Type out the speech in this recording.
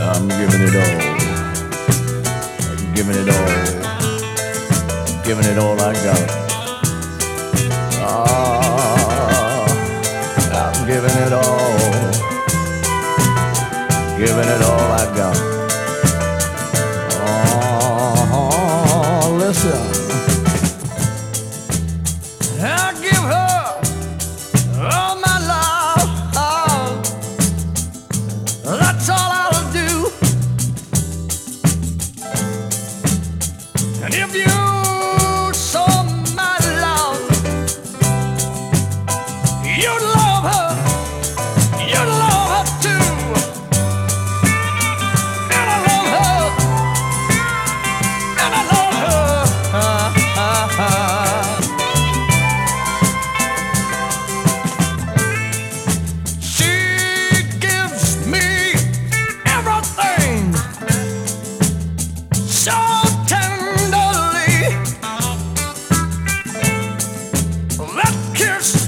I'm giving it all. I'm giving it all. I'm giving it all I got. Oh, I'm giving it all. Giving it all I got. Oh, listen. That kiss